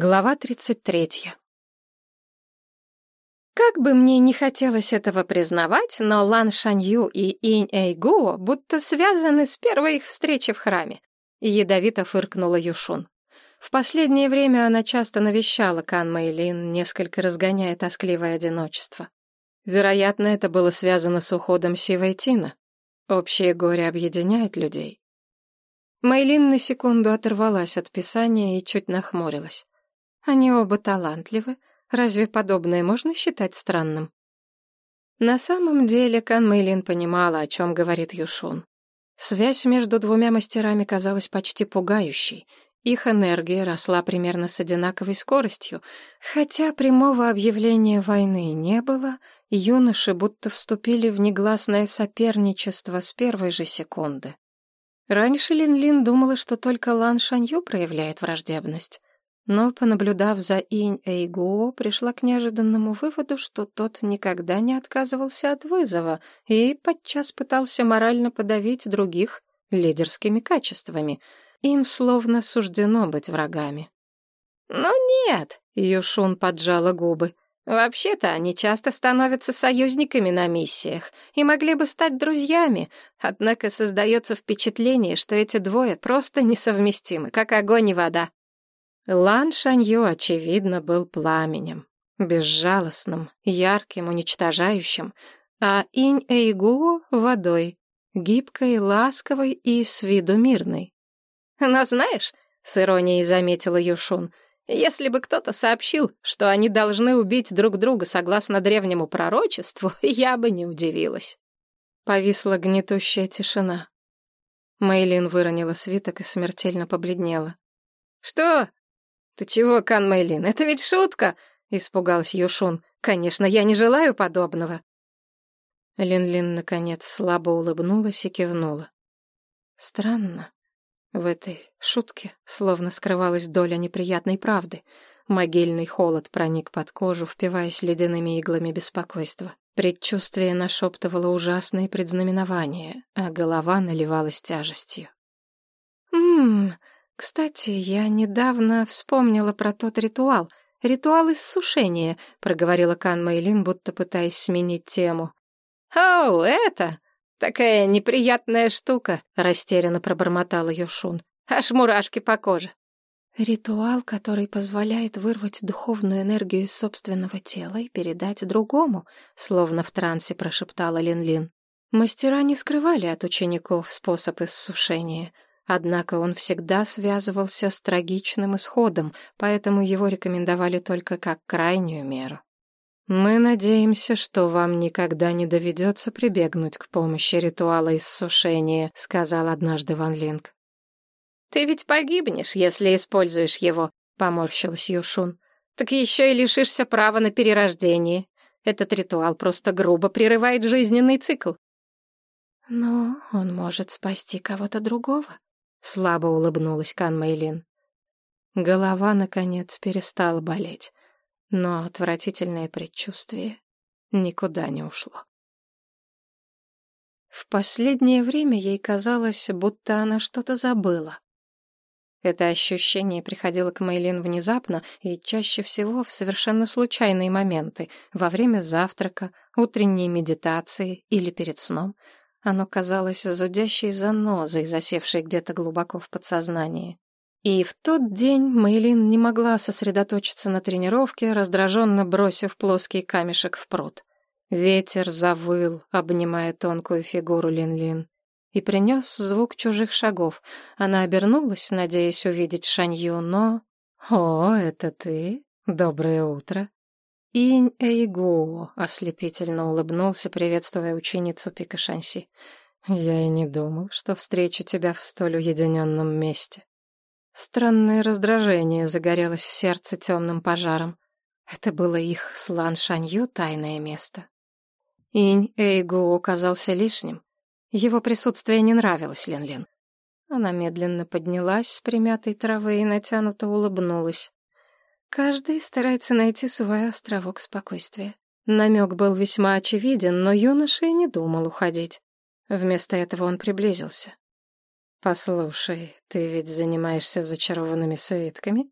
Глава 33. Как бы мне не хотелось этого признавать, но Лан Шанью и Инь Эйгуо будто связаны с первой их встречи в храме. Ядовито фыркнула Юшун. В последнее время она часто навещала Кан Мэйлин, несколько разгоняя тоскливое одиночество. Вероятно, это было связано с уходом Сивайтина. Общее горе объединяет людей. Мэйлин на секунду оторвалась от писания и чуть нахмурилась. Они оба талантливы. Разве подобное можно считать странным? На самом деле Кан Мэйлин понимала, о чем говорит Юшун. Связь между двумя мастерами казалась почти пугающей. Их энергия росла примерно с одинаковой скоростью. Хотя прямого объявления войны не было, юноши будто вступили в негласное соперничество с первой же секунды. Раньше Лин-Лин думала, что только Лан Шанью проявляет враждебность но, понаблюдав за Инь Эйгуо, пришла к неожиданному выводу, что тот никогда не отказывался от вызова и подчас пытался морально подавить других лидерскими качествами. Им словно суждено быть врагами. «Ну нет», — Юшун поджала губы, — «вообще-то они часто становятся союзниками на миссиях и могли бы стать друзьями, однако создается впечатление, что эти двое просто несовместимы, как огонь и вода». Лан Шанью, очевидно, был пламенем, безжалостным, ярким, уничтожающим, а Инь Эйгу — водой, гибкой, ласковой и с виду мирной. «Но знаешь», — с иронией заметила Юшун, «если бы кто-то сообщил, что они должны убить друг друга согласно древнему пророчеству, я бы не удивилась». Повисла гнетущая тишина. Мэйлин выронила свиток и смертельно побледнела. «Что?» «Ты чего, Кан Мэйлин, это ведь шутка!» — испугался Юшун. «Конечно, я не желаю подобного». Лин-Лин, наконец, слабо улыбнулась и кивнула. Странно. В этой шутке словно скрывалась доля неприятной правды. Могильный холод проник под кожу, впиваясь ледяными иглами беспокойства. Предчувствие нашептывало ужасные предзнаменования, а голова наливалась тяжестью. «Ммм, «Кстати, я недавно вспомнила про тот ритуал. Ритуал иссушения», — проговорила Кан Мэйлин, будто пытаясь сменить тему. «Оу, это? Такая неприятная штука», — растерянно пробормотала Юшун. «Аж мурашки по коже». «Ритуал, который позволяет вырвать духовную энергию из собственного тела и передать другому», — словно в трансе прошептала Лин-Лин. Мастера не скрывали от учеников способ иссушения — Однако он всегда связывался с трагичным исходом, поэтому его рекомендовали только как крайнюю меру. «Мы надеемся, что вам никогда не доведется прибегнуть к помощи ритуала иссушения», — сказал однажды Ван Линг. «Ты ведь погибнешь, если используешь его», — поморщилась Юшун. «Так еще и лишишься права на перерождение. Этот ритуал просто грубо прерывает жизненный цикл». «Но он может спасти кого-то другого», Слабо улыбнулась Кан Мэйлин. Голова, наконец, перестала болеть, но отвратительное предчувствие никуда не ушло. В последнее время ей казалось, будто она что-то забыла. Это ощущение приходило к Мэйлин внезапно и чаще всего в совершенно случайные моменты, во время завтрака, утренней медитации или перед сном — оно казалось зудящей занозой, засевшей где-то глубоко в подсознании. И в тот день Мэйлин не могла сосредоточиться на тренировке, раздраженно бросив плоский камешек в пруд. Ветер завыл, обнимая тонкую фигуру Лин-Лин, и принес звук чужих шагов. Она обернулась, надеясь увидеть Шанью, но... «О, это ты? Доброе утро!» Инь Эйго ослепительно улыбнулся, приветствуя ученицу Пикашанси. «Я и не думал, что встречу тебя в столь уединенном месте». Странное раздражение загорелось в сердце темным пожаром. Это было их с Лан Шанью тайное место. Инь Эйгу оказался лишним. Его присутствие не нравилось Лен-Лен. Она медленно поднялась с примятой травы и натянуто улыбнулась. Каждый старается найти свой островок спокойствия. Намек был весьма очевиден, но юноша и не думал уходить. Вместо этого он приблизился. «Послушай, ты ведь занимаешься зачарованными свитками?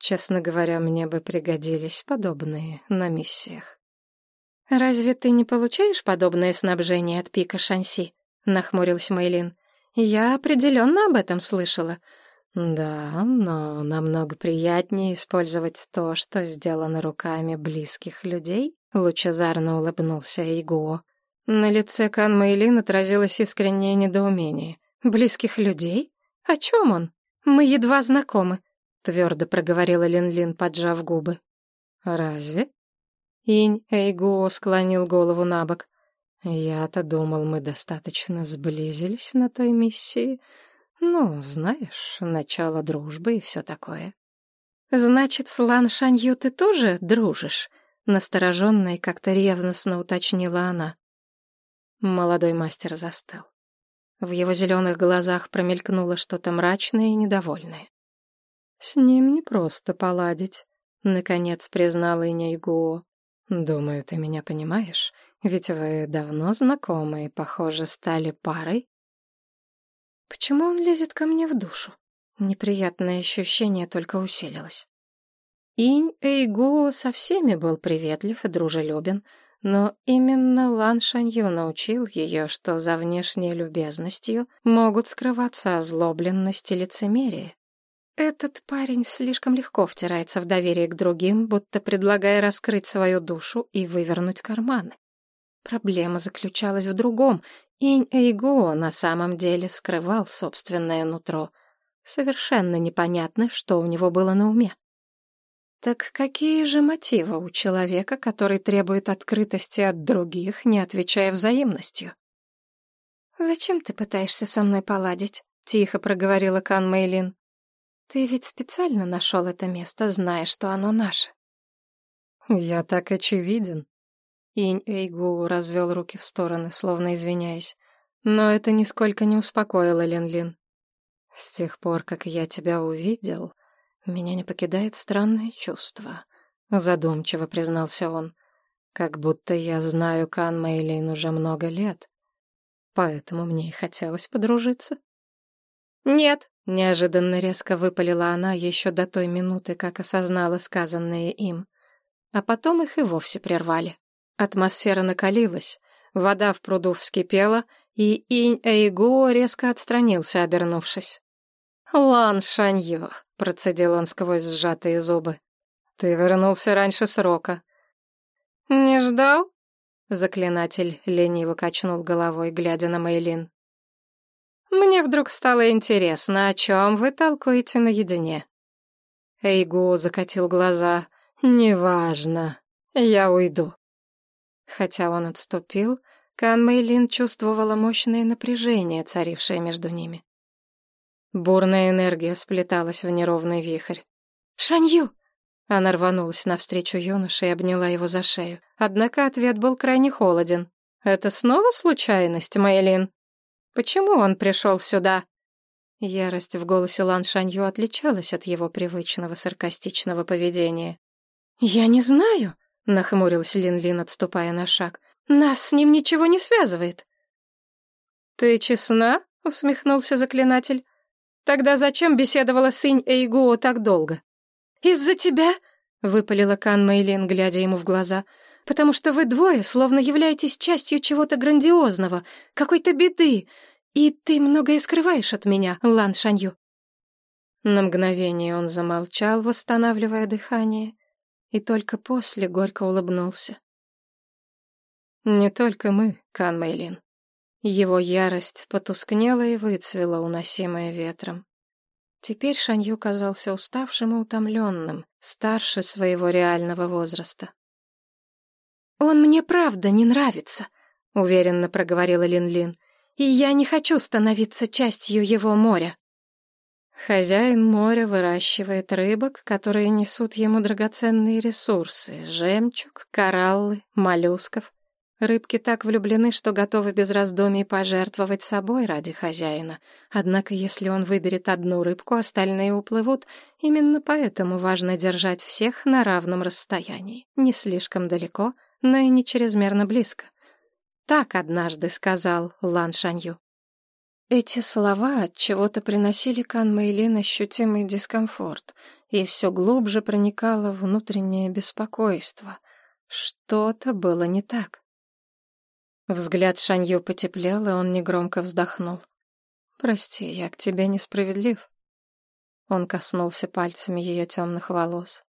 Честно говоря, мне бы пригодились подобные на миссиях. «Разве ты не получаешь подобное снабжение от пика Шанси?» — нахмурилась Мэйлин. «Я определенно об этом слышала». «Да, но намного приятнее использовать то, что сделано руками близких людей», — лучезарно улыбнулся Игуо. На лице Кан Мэйлин отразилось искреннее недоумение. «Близких людей? О чем он? Мы едва знакомы», — твердо проговорила Лин-Лин, поджав губы. «Разве?» Инь Эйгуо склонил голову на бок. «Я-то думал, мы достаточно сблизились на той миссии. Ну, знаешь, начало дружбы и все такое». «Значит, с Лан Шанью ты тоже дружишь?» Настороженно и как-то ревностно уточнила она. Молодой мастер застыл. В его зеленых глазах промелькнуло что-то мрачное и недовольное. «С ним не просто поладить», — наконец признала Иньягуо. «Думаю, ты меня понимаешь, ведь вы давно знакомы и, похоже, стали парой». «Почему он лезет ко мне в душу?» Неприятное ощущение только усилилось. Инь Эйгуо со всеми был приветлив и дружелюбен, но именно Лан Шанью научил ее, что за внешней любезностью могут скрываться озлобленность и лицемерие. Этот парень слишком легко втирается в доверие к другим, будто предлагая раскрыть свою душу и вывернуть карманы. Проблема заключалась в другом. Инь Эйго на самом деле скрывал собственное нутро. Совершенно непонятно, что у него было на уме. Так какие же мотивы у человека, который требует открытости от других, не отвечая взаимностью? «Зачем ты пытаешься со мной поладить?» — тихо проговорила Кан Мэйлин. Ты ведь специально нашел это место, зная, что оно наше. Я так очевиден. Инь Эйгу развел руки в стороны, словно извиняясь. Но это нисколько не успокоило Лин-Лин. С тех пор, как я тебя увидел, меня не покидает странное чувство. Задумчиво признался он. Как будто я знаю Кан Мэйлин уже много лет. Поэтому мне и хотелось подружиться. «Нет», — неожиданно резко выпалила она еще до той минуты, как осознала сказанное им. А потом их и вовсе прервали. Атмосфера накалилась, вода в пруду вскипела, и Инь Эйгуо резко отстранился, обернувшись. «Лан Шаньё», — процедил он сквозь сжатые зубы. «Ты вернулся раньше срока». «Не ждал?» Заклинатель лениво качнул головой, глядя на Мэйлин. Мне вдруг стало интересно, о чем вы толкуете наедине. Эйгу закатил глаза. «Неважно. Я уйду». Хотя он отступил, Кан Мэйлин чувствовала мощное напряжение, царившее между ними. Бурная энергия сплеталась в неровный вихрь. «Шанью!» Она рванулась навстречу юноше и обняла его за шею. Однако ответ был крайне холоден. «Это снова случайность, Мэйлин?» Почему он пришел сюда?» Ярость в голосе Лан Шанью отличалась от его привычного саркастичного поведения. «Я не знаю», — нахмурилась Лин-Лин, отступая на шаг. «Нас с ним ничего не связывает». «Ты честна?» — усмехнулся заклинатель. «Тогда зачем беседовала с Инь Эйгуо так долго?» «Из-за тебя?» — выпалила Кан Мэйлин, глядя ему в глаза. «Потому что вы двое словно являетесь частью чего-то грандиозного, какой-то беды, и ты многое скрываешь от меня, Лан Шанью». На мгновение он замолчал, восстанавливая дыхание, и только после горько улыбнулся. «Не только мы, Кан Мэйлин». Его ярость потускнела и выцвела, уносимая ветром. Теперь Шанью казался уставшим и утомленным, старше своего реального возраста. «Он мне правда не нравится», — уверенно проговорила Лин-Лин и я не хочу становиться частью его моря. Хозяин моря выращивает рыбок, которые несут ему драгоценные ресурсы — жемчуг, кораллы, моллюсков. Рыбки так влюблены, что готовы без раздумий пожертвовать собой ради хозяина. Однако, если он выберет одну рыбку, остальные уплывут. Именно поэтому важно держать всех на равном расстоянии. Не слишком далеко, но и не чрезмерно близко. Так однажды сказал Лан Шанью. Эти слова от чего-то приносили Кан Мэйлин ощутимый дискомфорт, и все глубже проникало внутреннее беспокойство. Что-то было не так. Взгляд Шанью потеплел, и он негромко вздохнул. «Прости, я к тебе несправедлив». Он коснулся пальцами ее темных волос.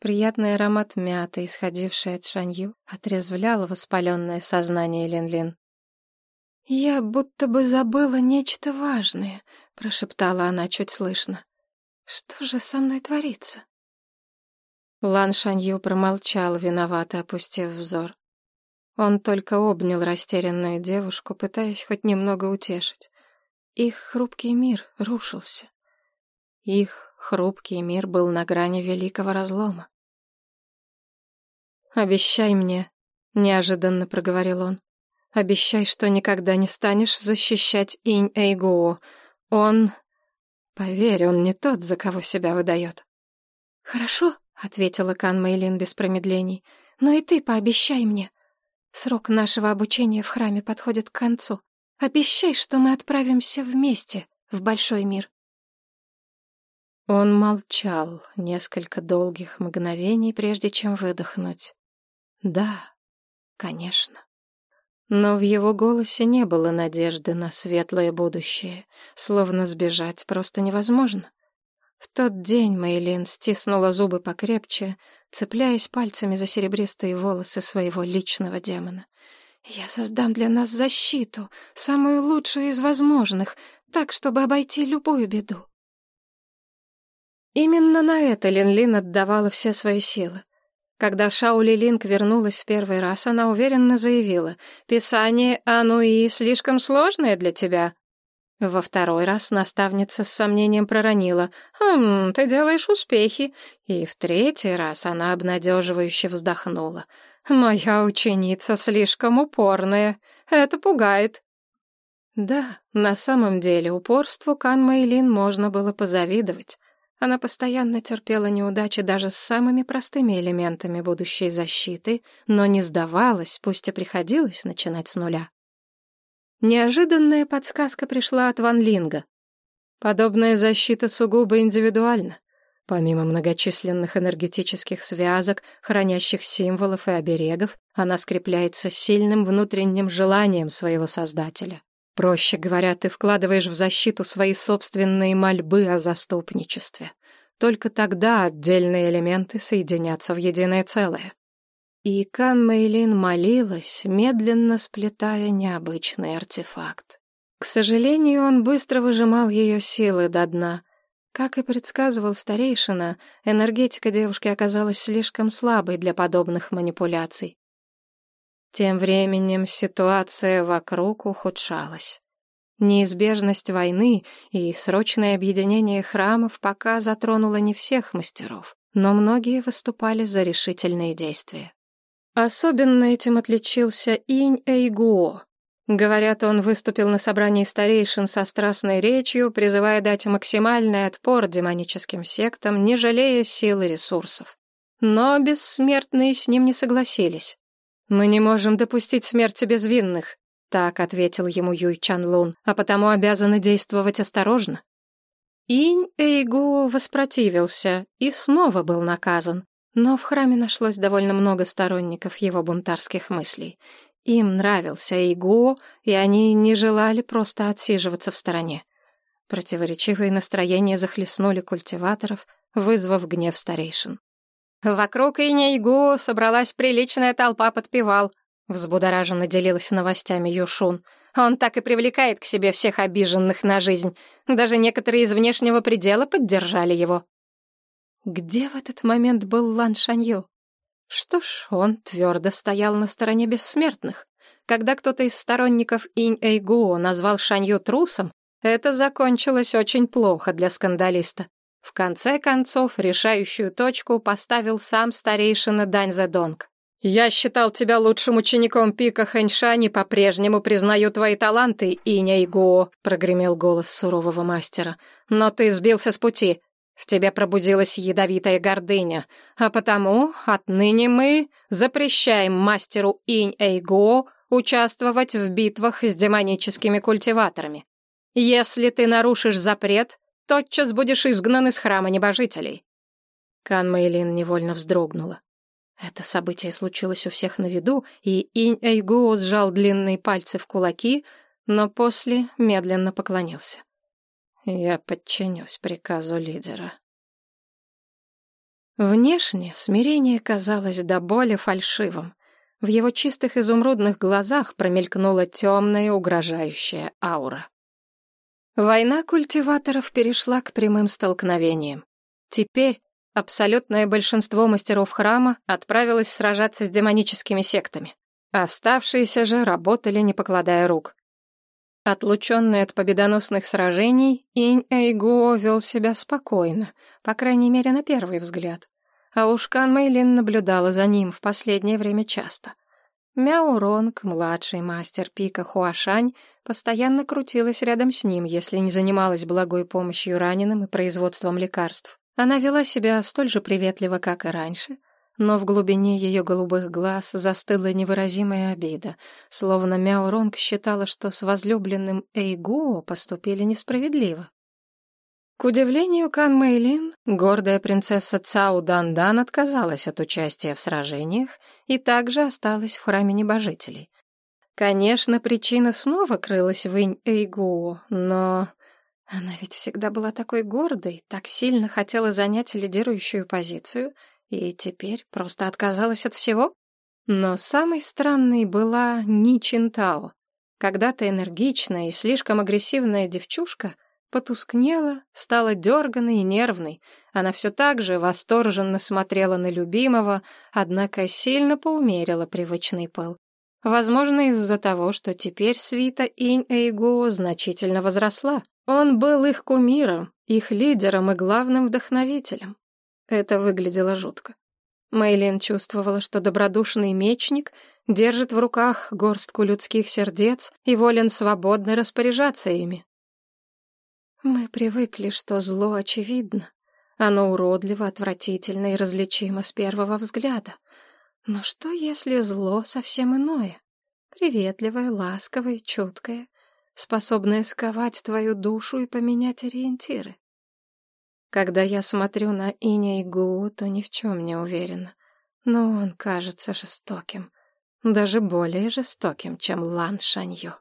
Приятный аромат мяты, исходивший от Шанью, отрезвлял воспаленное сознание Лин-Лин. «Я будто бы забыла нечто важное», — прошептала она чуть слышно. «Что же со мной творится?» Лан Шанью промолчал, виновато опустив взор. Он только обнял растерянную девушку, пытаясь хоть немного утешить. Их хрупкий мир рушился. Их хрупкий мир был на грани великого разлома. «Обещай мне», — неожиданно проговорил он. Обещай, что никогда не станешь защищать Инь Эйгуо. Он... Поверь, он не тот, за кого себя выдает. «Хорошо», — ответила Кан Мэйлин без промедлений. «Но и ты пообещай мне. Срок нашего обучения в храме подходит к концу. Обещай, что мы отправимся вместе в большой мир». Он молчал несколько долгих мгновений, прежде чем выдохнуть. «Да, конечно». Но в его голосе не было надежды на светлое будущее, словно сбежать просто невозможно. В тот день Мейлин стиснула зубы покрепче, цепляясь пальцами за серебристые волосы своего личного демона. «Я создам для нас защиту, самую лучшую из возможных, так, чтобы обойти любую беду». Именно на это Лин-Лин отдавала все свои силы. Когда Шаули Линк вернулась в первый раз, она уверенно заявила, «Писание Ануи слишком сложное для тебя». Во второй раз наставница с сомнением проронила, «Хм, ты делаешь успехи». И в третий раз она обнадеживающе вздохнула, «Моя ученица слишком упорная, это пугает». Да, на самом деле упорству Кан Мэйлин можно было позавидовать. Она постоянно терпела неудачи даже с самыми простыми элементами будущей защиты, но не сдавалась, пусть и приходилось начинать с нуля. Неожиданная подсказка пришла от Ван Линга. Подобная защита сугубо индивидуальна. Помимо многочисленных энергетических связок, хранящих символов и оберегов, она скрепляется сильным внутренним желанием своего создателя. Проще говоря, ты вкладываешь в защиту свои собственные мольбы о заступничестве. Только тогда отдельные элементы соединятся в единое целое. И Кан Мэйлин молилась, медленно сплетая необычный артефакт. К сожалению, он быстро выжимал ее силы до дна. Как и предсказывал старейшина, энергетика девушки оказалась слишком слабой для подобных манипуляций. Тем временем ситуация вокруг ухудшалась. Неизбежность войны и срочное объединение храмов пока затронуло не всех мастеров, но многие выступали за решительные действия. Особенно этим отличился Инь Эйгуо. Говорят, он выступил на собрании старейшин со страстной речью, призывая дать максимальный отпор демоническим сектам, не жалея сил и ресурсов. Но бессмертные с ним не согласились. «Мы не можем допустить смерти безвинных», — так ответил ему Юй Чан Лун, «а потому обязаны действовать осторожно». Инь Эйгу воспротивился и снова был наказан, но в храме нашлось довольно много сторонников его бунтарских мыслей. Им нравился Эйгу, и они не желали просто отсиживаться в стороне. Противоречивые настроения захлестнули культиваторов, вызвав гнев старейшин. Вокруг Инейгу собралась приличная толпа подпевал. Взбудораженно делилась новостями Юшун. Он так и привлекает к себе всех обиженных на жизнь. Даже некоторые из внешнего предела поддержали его. Где в этот момент был Лан Шанью? Что ж, он твердо стоял на стороне бессмертных. Когда кто-то из сторонников Инь Эйгуо назвал Шанью трусом, это закончилось очень плохо для скандалиста. В конце концов, решающую точку поставил сам старейшина Дань Зедонг. «Я считал тебя лучшим учеником пика Хэньшань и по-прежнему признаю твои таланты, Иня Игуо», — прогремел голос сурового мастера. «Но ты сбился с пути. В тебе пробудилась ядовитая гордыня. А потому отныне мы запрещаем мастеру Инь Эйго участвовать в битвах с демоническими культиваторами. Если ты нарушишь запрет, тотчас будешь изгнан из храма небожителей». Кан Мэйлин невольно вздрогнула. Это событие случилось у всех на виду, и Инь Эйгуо сжал длинные пальцы в кулаки, но после медленно поклонился. «Я подчинюсь приказу лидера». Внешне смирение казалось до боли фальшивым. В его чистых изумрудных глазах промелькнула темная угрожающая аура. Война культиваторов перешла к прямым столкновениям. Теперь абсолютное большинство мастеров храма отправилось сражаться с демоническими сектами. Оставшиеся же работали, не покладая рук. Отлученный от победоносных сражений, Инь Эйгуо вел себя спокойно, по крайней мере, на первый взгляд. А уж Кан Мэйлин наблюдала за ним в последнее время часто. Мяо Ронг, младший мастер пика Хуашань, постоянно крутилась рядом с ним, если не занималась благой помощью раненым и производством лекарств. Она вела себя столь же приветливо, как и раньше, но в глубине ее голубых глаз застыла невыразимая обида, словно Мяо Ронг считала, что с возлюбленным Эйгуо поступили несправедливо. К удивлению Кан Мэйлин, гордая принцесса Цао Дан Дан отказалась от участия в сражениях и также осталась в храме небожителей. Конечно, причина снова крылась в Инь Эйгуо, но... Она ведь всегда была такой гордой, так сильно хотела занять лидирующую позицию, и теперь просто отказалась от всего? Но самой странной была Ни Чинтао. Когда-то энергичная и слишком агрессивная девчушка — потускнела, стала дерганной и нервной. Она все так же восторженно смотрела на любимого, однако сильно поумерила привычный пыл. Возможно, из-за того, что теперь свита Инь Эйго значительно возросла. Он был их кумиром, их лидером и главным вдохновителем. Это выглядело жутко. Мэйлин чувствовала, что добродушный мечник держит в руках горстку людских сердец и волен свободно распоряжаться ими. Мы привыкли, что зло очевидно. Оно уродливо, отвратительно и различимо с первого взгляда. Но что, если зло совсем иное? Приветливое, ласковое, чуткое, способное сковать твою душу и поменять ориентиры. Когда я смотрю на Иня и Гу, то ни в чем не уверена. Но он кажется жестоким. Даже более жестоким, чем Лан Шанью.